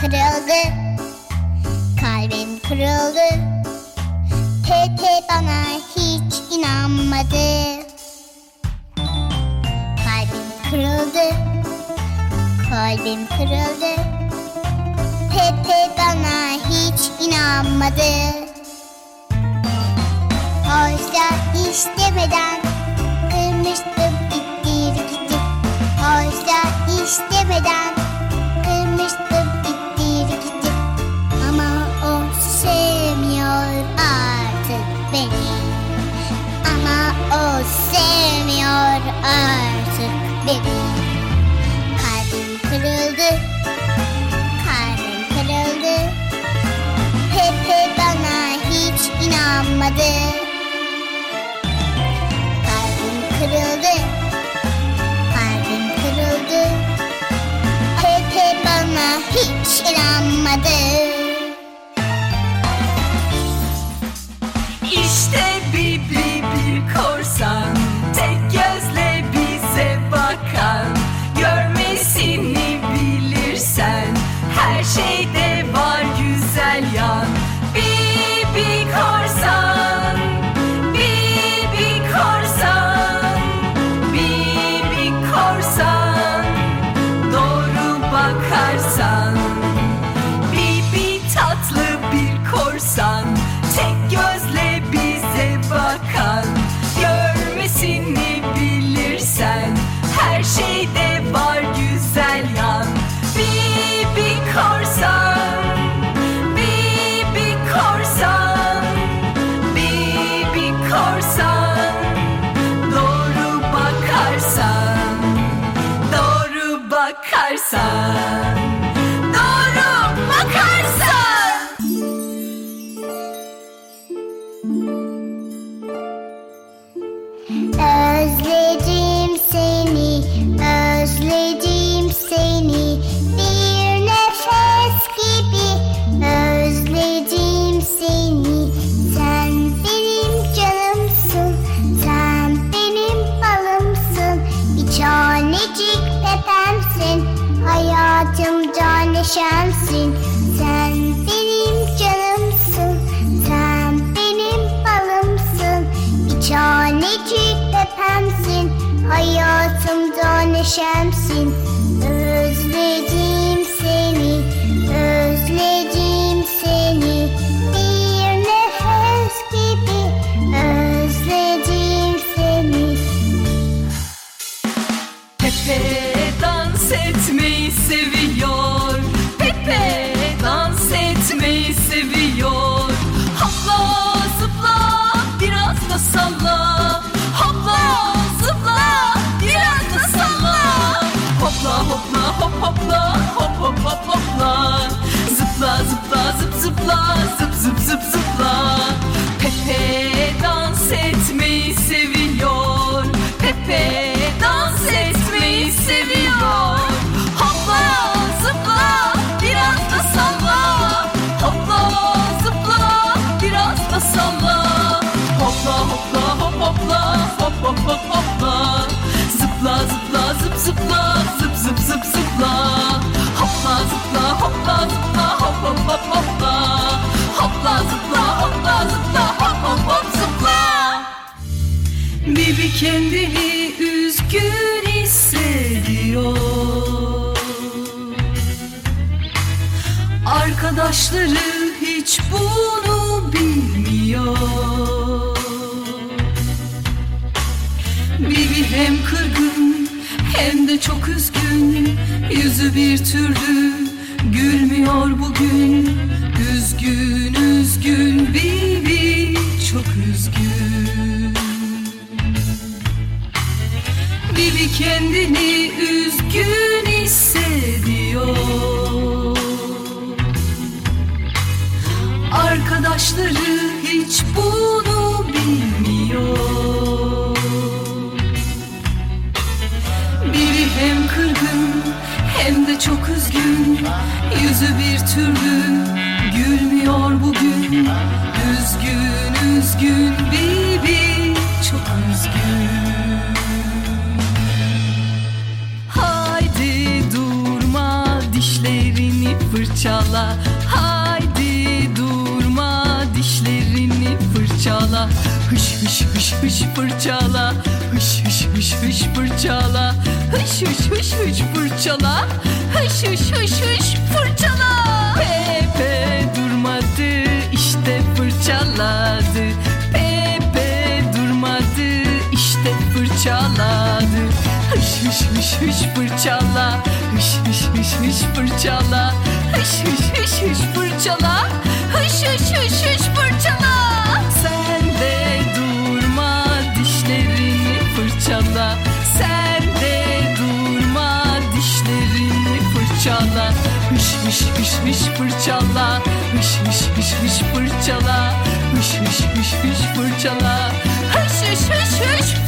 kırıldı. Kalbim kırıldı. Pepe bana hiç inanmadı. Kalbim kırıldı. Kalbim kırıldı. Pepe bana hiç inanmadı. Oysa istemeden kırmıştım ittir gidip Oysa istemeden kırıldı. Kalbim kırıldı. Pepe bana hiç inanmadı. Kalbim kırıldı. Kalbim kırıldı. Pepe bana hiç inanmadı şeyde var güzel yan Bibi korsan Bibi korsan Bibi korsan. Doğru bakarsan Bibi tatlı bir korsan. Tek gözle Doğru bakarsan Doğru bakarsan tanecik pepemsin, hayatımda neşemsin Sen benim canımsın, sen benim balımsın. Bir tanecik pepemsin, hayatımda neşemsin Özledim hopla hop hop hop hop hopla. Zıpla zıpla zıp zıpla zıp zıp zıp zıpla. Pepe dans etmeyi seviyor. Pepe dans etmeyi seviyor. Hopla zıpla biraz da salla. Hopla zıpla biraz da salla. Hopla hopla hop hopla hop hop hop hopla. Zıpla zıpla zıp zıpla zıp zıp zıp zıpla hop hop hop hopla. Hopla zıpla hopla zıpla. Hop hop zıpla. Bibi kendini üzgün hissediyor. Arkadaşları hiç bunu bilmiyor. Bibi hem kırgın hem de çok üzgün. Yüzü bir türlü gülmüyor bugün. Üzgün üzgün. Bibi çok üzgün. Bibi kendini. Üzgün hissediyor. Arkadaşları hiç bunu bilmiyor. Biri hem kırgın hem de çok üzgün türlü gülmüyor bugün. Üzgün üzgün Bibi çok üzgün. Haydi durma dişlerini fırçala. Haydi durma dişlerini fırçala. Hış hış hış hış fırçala. Hış hış hış hış fırçala. Hış hış hış hış fırçala. Hış hış hış hış fırçala işte fırçaladı. Pepe durmadı işte fırçaladı. Hış hış hış hış fırçala. Hış hış hış hış fırçala. Hış hış hış hış fırçala. Hış hış hış hış fırçala Hış hış hış hış fırçala. Hış hış hış hış fırçala. Hış hış hış hış fırçala. Hış hış hış hış